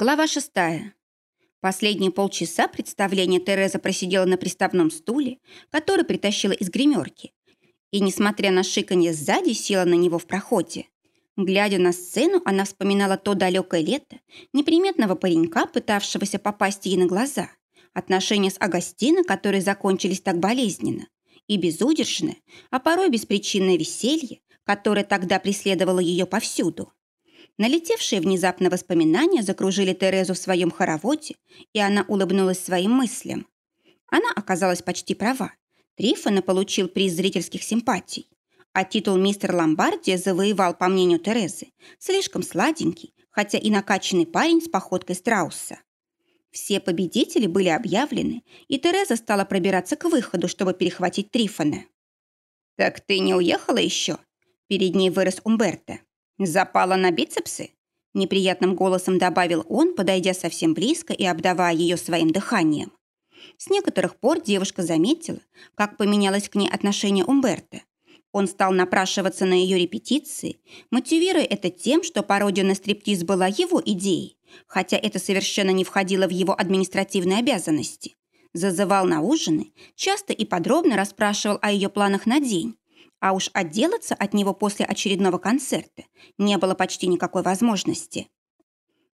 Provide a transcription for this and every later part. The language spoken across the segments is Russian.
Глава шестая. Последние полчаса представления Тереза просидела на приставном стуле, который притащила из гримерки, и, несмотря на шиканье сзади, села на него в проходе. Глядя на сцену, она вспоминала то далекое лето, неприметного паренька, пытавшегося попасть ей на глаза, отношения с Агастино, которые закончились так болезненно, и безудержное, а порой беспричинное веселье, которое тогда преследовало ее повсюду. Налетевшие внезапно воспоминания закружили Терезу в своем хороводе, и она улыбнулась своим мыслям. Она оказалась почти права. Трифона получил приз зрительских симпатий. А титул мистер Ломбардия завоевал, по мнению Терезы, слишком сладенький, хотя и накачанный парень с походкой страуса. Все победители были объявлены, и Тереза стала пробираться к выходу, чтобы перехватить Трифона. «Так ты не уехала еще?» Перед ней вырос Умберто. «Запала на бицепсы?» Неприятным голосом добавил он, подойдя совсем близко и обдавая ее своим дыханием. С некоторых пор девушка заметила, как поменялось к ней отношение Умберто. Он стал напрашиваться на ее репетиции, мотивируя это тем, что пародия на стриптиз была его идеей, хотя это совершенно не входило в его административные обязанности. Зазывал на ужины, часто и подробно расспрашивал о ее планах на день, а уж отделаться от него после очередного концерта не было почти никакой возможности.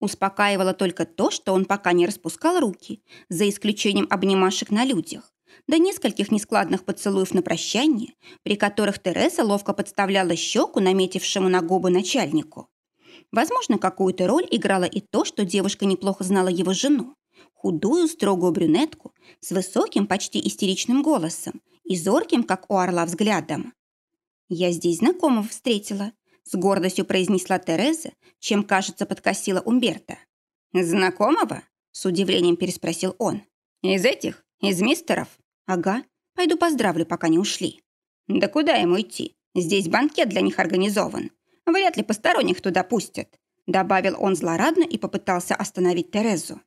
Успокаивало только то, что он пока не распускал руки, за исключением обнимашек на людях, до нескольких нескладных поцелуев на прощание, при которых Тереза ловко подставляла щеку наметившему на губы начальнику. Возможно, какую-то роль играло и то, что девушка неплохо знала его жену, худую, строгую брюнетку с высоким, почти истеричным голосом и зорким, как у орла, взглядом. «Я здесь знакомого встретила», — с гордостью произнесла Тереза, чем, кажется, подкосила Умберта. «Знакомого?» — с удивлением переспросил он. «Из этих? Из мистеров?» «Ага. Пойду поздравлю, пока не ушли». «Да куда ему идти? Здесь банкет для них организован. Вряд ли посторонних туда пустят», — добавил он злорадно и попытался остановить Терезу.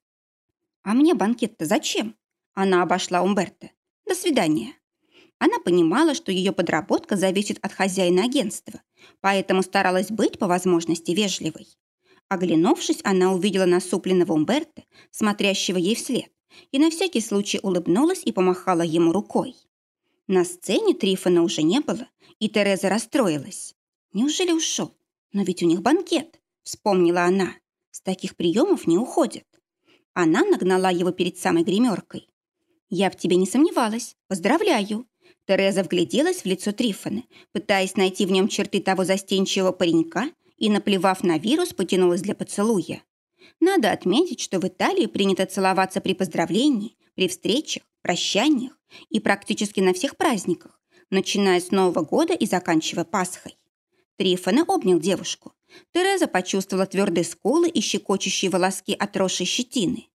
«А мне банкет-то зачем?» Она обошла Умберта. «До свидания». Она понимала, что ее подработка зависит от хозяина агентства, поэтому старалась быть по возможности вежливой. Оглянувшись, она увидела насупленного Умберта, смотрящего ей вслед, и на всякий случай улыбнулась и помахала ему рукой. На сцене Трифона уже не было, и Тереза расстроилась. Неужели ушел? Но ведь у них банкет, вспомнила она. С таких приемов не уходят. Она нагнала его перед самой гримеркой. «Я в тебе не сомневалась. Поздравляю. Тереза вгляделась в лицо Трифона, пытаясь найти в нем черты того застенчивого паренька и, наплевав на вирус, потянулась для поцелуя. Надо отметить, что в Италии принято целоваться при поздравлении, при встречах, прощаниях и практически на всех праздниках, начиная с Нового года и заканчивая Пасхой. Трифона обнял девушку. Тереза почувствовала твердые скулы и щекочущие волоски отросшей щетины.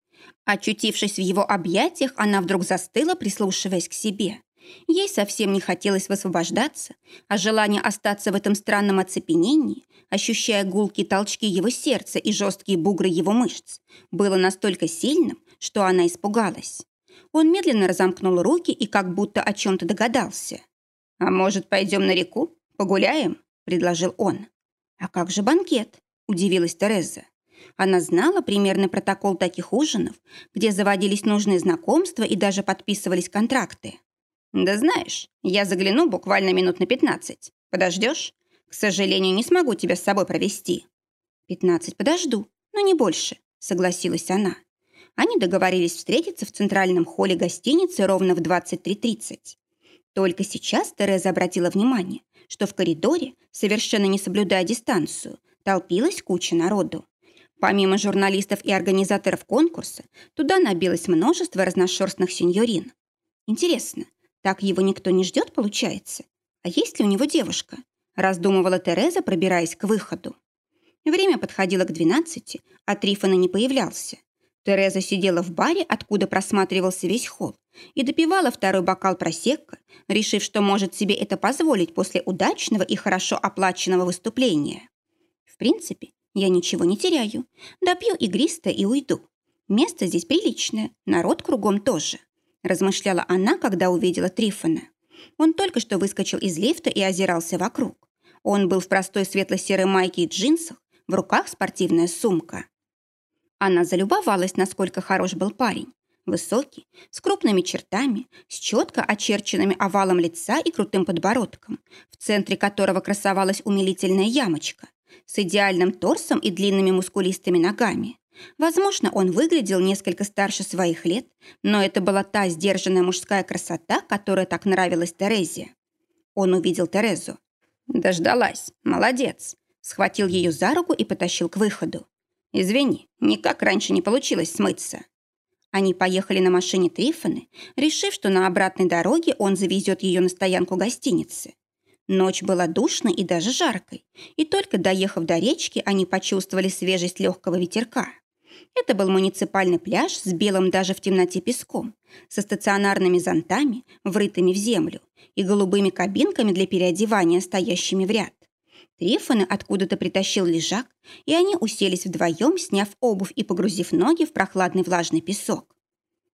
Очутившись в его объятиях, она вдруг застыла, прислушиваясь к себе. Ей совсем не хотелось высвобождаться, а желание остаться в этом странном оцепенении, ощущая гулкие толчки его сердца и жесткие бугры его мышц, было настолько сильным, что она испугалась. Он медленно разомкнул руки и как будто о чем-то догадался. «А может, пойдем на реку? Погуляем?» – предложил он. «А как же банкет?» – удивилась Тереза. Она знала примерный протокол таких ужинов, где заводились нужные знакомства и даже подписывались контракты. «Да знаешь, я загляну буквально минут на пятнадцать. Подождешь? К сожалению, не смогу тебя с собой провести». «Пятнадцать подожду, но не больше», — согласилась она. Они договорились встретиться в центральном холле гостиницы ровно в 23.30. Только сейчас Тереза обратила внимание, что в коридоре, совершенно не соблюдая дистанцию, толпилась куча народу. Помимо журналистов и организаторов конкурса, туда набилось множество разношерстных сеньорин. Интересно, так его никто не ждет, получается? А есть ли у него девушка? Раздумывала Тереза, пробираясь к выходу. Время подходило к двенадцати, а Трифона не появлялся. Тереза сидела в баре, откуда просматривался весь холл, и допивала второй бокал просекка, решив, что может себе это позволить после удачного и хорошо оплаченного выступления. В принципе, я ничего не теряю. Допью игристое и уйду. Место здесь приличное, народ кругом тоже размышляла она, когда увидела Трифона. Он только что выскочил из лифта и озирался вокруг. Он был в простой светло-серой майке и джинсах, в руках спортивная сумка. Она залюбовалась, насколько хорош был парень. Высокий, с крупными чертами, с четко очерченными овалом лица и крутым подбородком, в центре которого красовалась умилительная ямочка, с идеальным торсом и длинными мускулистыми ногами. Возможно, он выглядел несколько старше своих лет, но это была та сдержанная мужская красота, которая так нравилась Терезе. Он увидел Терезу. «Дождалась. Молодец!» Схватил ее за руку и потащил к выходу. «Извини, никак раньше не получилось смыться». Они поехали на машине Трифоны, решив, что на обратной дороге он завезет ее на стоянку гостиницы. Ночь была душной и даже жаркой, и только доехав до речки, они почувствовали свежесть легкого ветерка. Это был муниципальный пляж с белым даже в темноте песком, со стационарными зонтами, врытыми в землю, и голубыми кабинками для переодевания, стоящими в ряд. Трифоны откуда-то притащил лежак, и они уселись вдвоем, сняв обувь и погрузив ноги в прохладный влажный песок.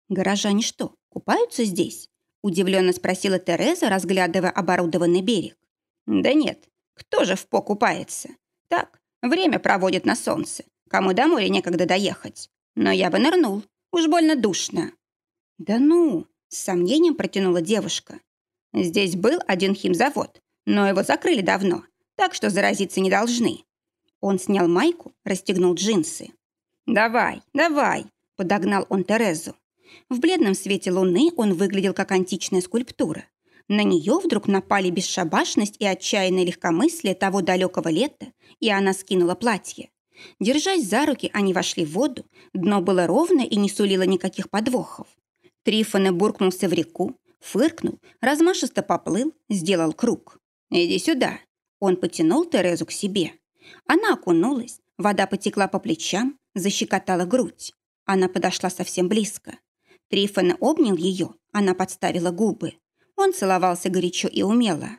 «Горожане что, купаются здесь?» – удивленно спросила Тереза, разглядывая оборудованный берег. «Да нет, кто же в по купается? Так, время проводит на солнце, кому до моря некогда доехать. Но я бы нырнул, уж больно душно». «Да ну!» – с сомнением протянула девушка. «Здесь был один химзавод, но его закрыли давно, так что заразиться не должны». Он снял майку, расстегнул джинсы. «Давай, давай!» – подогнал он Терезу. В бледном свете луны он выглядел как античная скульптура. На нее вдруг напали бесшабашность и отчаянное легкомыслие того далекого лета, и она скинула платье. Держась за руки, они вошли в воду, дно было ровное и не сулило никаких подвохов. Трифоне буркнулся в реку, фыркнул, размашисто поплыл, сделал круг. «Иди сюда!» Он потянул Терезу к себе. Она окунулась, вода потекла по плечам, защекотала грудь. Она подошла совсем близко. Трифон обнял ее, она подставила губы. Он целовался горячо и умело.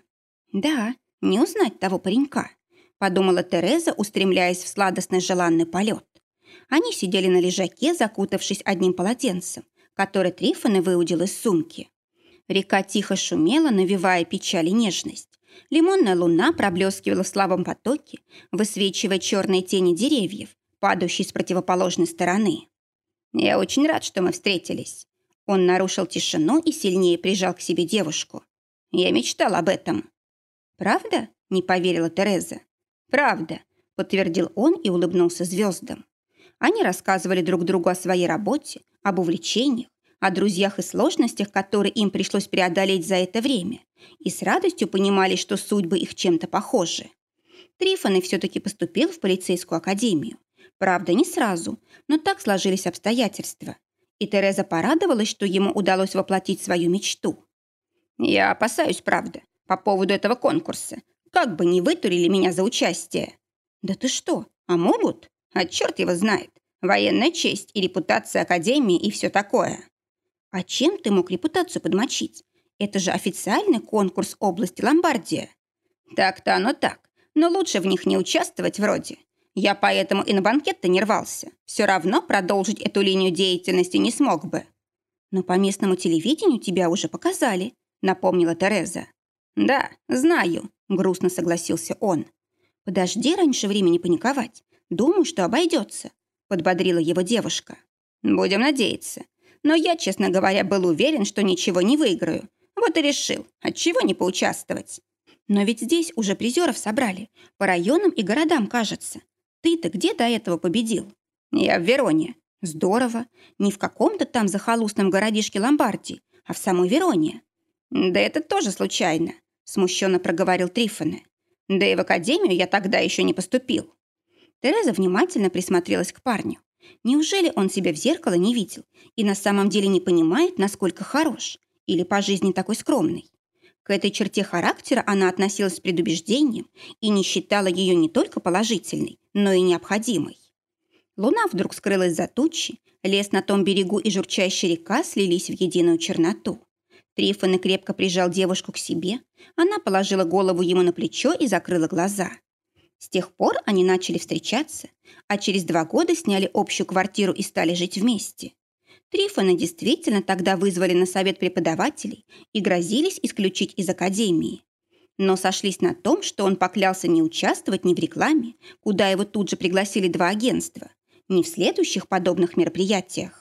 «Да, не узнать того паренька», — подумала Тереза, устремляясь в сладостный желанный полет. Они сидели на лежаке, закутавшись одним полотенцем, который Трифон выудил из сумки. Река тихо шумела, навевая печаль и нежность. Лимонная луна проблескивала в слабом потоке, высвечивая черные тени деревьев, падающие с противоположной стороны. «Я очень рад, что мы встретились». Он нарушил тишину и сильнее прижал к себе девушку. «Я мечтал об этом». «Правда?» – не поверила Тереза. «Правда», – подтвердил он и улыбнулся звездам. Они рассказывали друг другу о своей работе, об увлечениях, о друзьях и сложностях, которые им пришлось преодолеть за это время, и с радостью понимали, что судьбы их чем-то похожи. Трифон все-таки поступил в полицейскую академию. Правда, не сразу, но так сложились обстоятельства. И Тереза порадовалась, что ему удалось воплотить свою мечту. «Я опасаюсь, правда, по поводу этого конкурса. Как бы не вытурили меня за участие». «Да ты что, а могут? А черт его знает. Военная честь и репутация Академии и все такое». «А чем ты мог репутацию подмочить? Это же официальный конкурс области Ломбардия. Так-то оно так, но лучше в них не участвовать вроде. Я поэтому и на банкет-то не рвался. Все равно продолжить эту линию деятельности не смог бы. Но по местному телевидению тебя уже показали, напомнила Тереза. Да, знаю, грустно согласился он. Подожди раньше времени паниковать. Думаю, что обойдется, подбодрила его девушка. Будем надеяться. Но я, честно говоря, был уверен, что ничего не выиграю. Вот и решил, отчего не поучаствовать. Но ведь здесь уже призеров собрали. По районам и городам, кажется. Ты-то где до этого победил? Я в Вероне. Здорово. Не в каком-то там захолустном городишке Ломбардии, а в самой Вероне. Да это тоже случайно, смущенно проговорил Трифоне. Да и в академию я тогда еще не поступил. Тереза внимательно присмотрелась к парню. Неужели он себя в зеркало не видел и на самом деле не понимает, насколько хорош? или по жизни такой скромной. К этой черте характера она относилась с предубеждением и не считала ее не только положительной, но и необходимой. Луна вдруг скрылась за тучи, лес на том берегу и журчащая река слились в единую черноту. Трифон крепко прижал девушку к себе, она положила голову ему на плечо и закрыла глаза. С тех пор они начали встречаться, а через два года сняли общую квартиру и стали жить вместе. Трифона действительно тогда вызвали на совет преподавателей и грозились исключить из академии. Но сошлись на том, что он поклялся не участвовать ни в рекламе, куда его тут же пригласили два агентства, ни в следующих подобных мероприятиях.